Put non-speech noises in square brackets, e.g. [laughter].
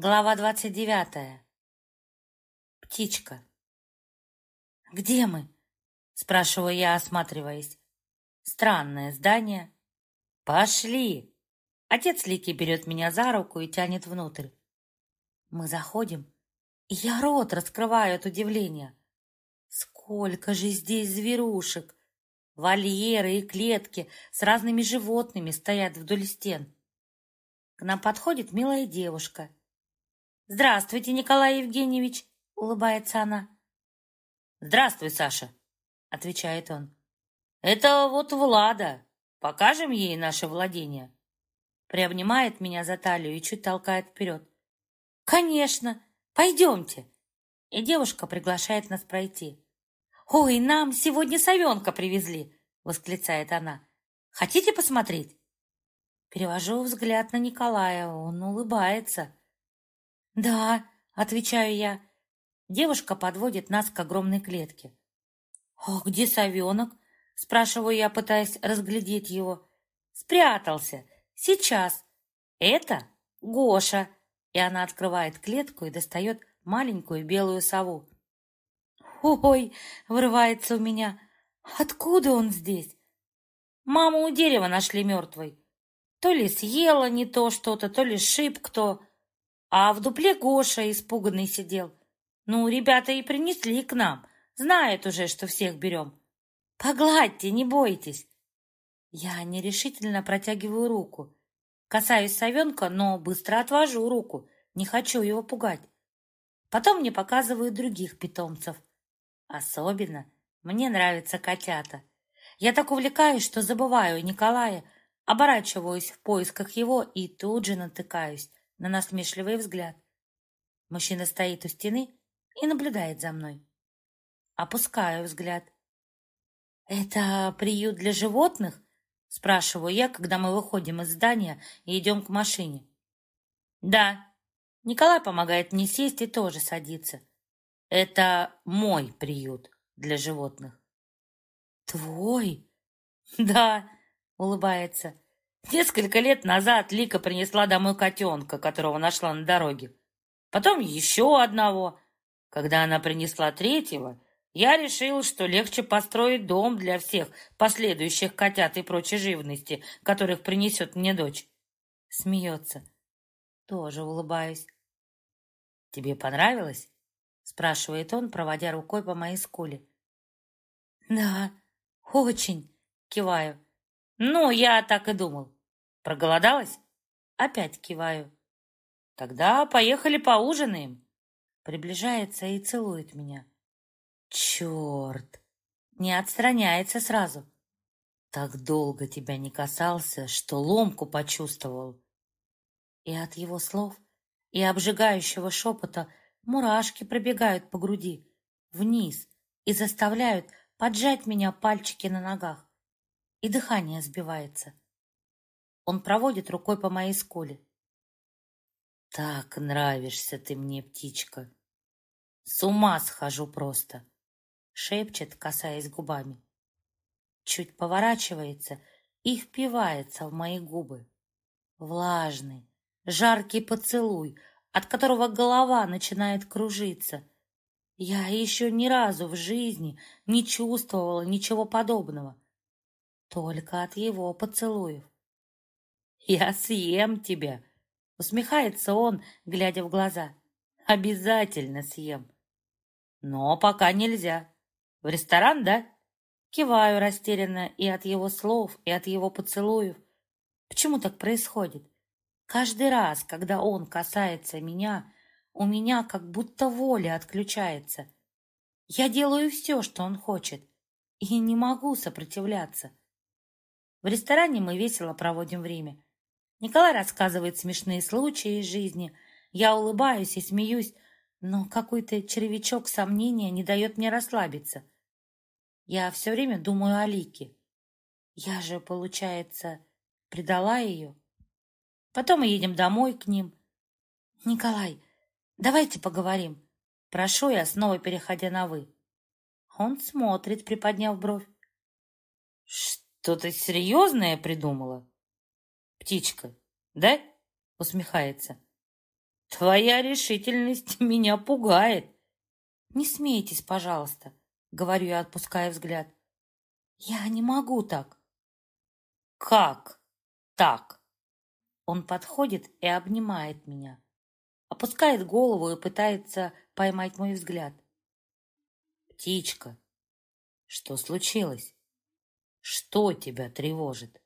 Глава двадцать девятая. Птичка. «Где мы?» — спрашиваю я, осматриваясь. Странное здание. «Пошли!» Отец Лики берет меня за руку и тянет внутрь. Мы заходим, и я рот раскрываю от удивления. Сколько же здесь зверушек! Вольеры и клетки с разными животными стоят вдоль стен. К нам подходит милая девушка — «Здравствуйте, Николай Евгеньевич!» — улыбается она. «Здравствуй, Саша!» — отвечает он. «Это вот Влада. Покажем ей наше владение?» Приобнимает меня за талию и чуть толкает вперед. «Конечно! Пойдемте!» И девушка приглашает нас пройти. «Ой, нам сегодня совенка привезли!» — восклицает она. «Хотите посмотреть?» Перевожу взгляд на Николая, он улыбается. «Да», — отвечаю я. Девушка подводит нас к огромной клетке. «О, где совенок?» — спрашиваю я, пытаясь разглядеть его. «Спрятался. Сейчас. Это Гоша». И она открывает клетку и достает маленькую белую сову. «Ой!» — вырывается у меня. «Откуда он здесь?» «Маму у дерева нашли мертвой. То ли съела не то что-то, то ли шип кто. А в дупле Гоша испуганный сидел. Ну, ребята и принесли к нам. Знают уже, что всех берем. Погладьте, не бойтесь. Я нерешительно протягиваю руку. Касаюсь совенка, но быстро отвожу руку. Не хочу его пугать. Потом мне показывают других питомцев. Особенно мне нравятся котята. Я так увлекаюсь, что забываю Николая, оборачиваюсь в поисках его и тут же натыкаюсь на насмешливый взгляд. Мужчина стоит у стены и наблюдает за мной. Опускаю взгляд. «Это приют для животных?» Спрашиваю я, когда мы выходим из здания и идем к машине. «Да». Николай помогает мне сесть и тоже садится. «Это мой приют для животных». «Твой?» «Да», — улыбается. Несколько лет назад Лика принесла домой котенка, которого нашла на дороге. Потом еще одного. Когда она принесла третьего, я решил, что легче построить дом для всех последующих котят и прочей живности, которых принесет мне дочь. Смеется. Тоже улыбаюсь. «Тебе понравилось?» спрашивает он, проводя рукой по моей скуле. «Да, очень», киваю. «Ну, я так и думал. Проголодалась? Опять киваю. Тогда поехали поужинаем. Приближается и целует меня. Черт! Не отстраняется сразу. Так долго тебя не касался, что ломку почувствовал. И от его слов, и обжигающего шепота мурашки пробегают по груди, вниз, и заставляют поджать меня пальчики на ногах. И дыхание сбивается. Он проводит рукой по моей скуле. Так нравишься ты мне, птичка. С ума схожу просто. Шепчет, касаясь губами. Чуть поворачивается и впивается в мои губы. Влажный, жаркий поцелуй, от которого голова начинает кружиться. Я еще ни разу в жизни не чувствовала ничего подобного. Только от его поцелуев. «Я съем тебя!» Усмехается он, глядя в глаза. «Обязательно съем!» «Но пока нельзя. В ресторан, да?» Киваю растерянно и от его слов, и от его поцелуев. Почему так происходит? Каждый раз, когда он касается меня, у меня как будто воля отключается. Я делаю все, что он хочет, и не могу сопротивляться. В ресторане мы весело проводим время. Николай рассказывает смешные случаи из жизни. Я улыбаюсь и смеюсь, но какой-то червячок сомнения не дает мне расслабиться. Я все время думаю о Лике. Я же, получается, предала ее. Потом мы едем домой к ним. Николай, давайте поговорим. Прошу я, снова переходя на «вы». Он смотрит, приподняв бровь. Что-то серьезное придумала? Птичка, да?» — усмехается. Твоя решительность [laughs] меня пугает. Не смейтесь, пожалуйста, говорю я, отпуская взгляд. Я не могу так. Как так? Он подходит и обнимает меня, опускает голову и пытается поймать мой взгляд. Птичка, что случилось? Что тебя тревожит?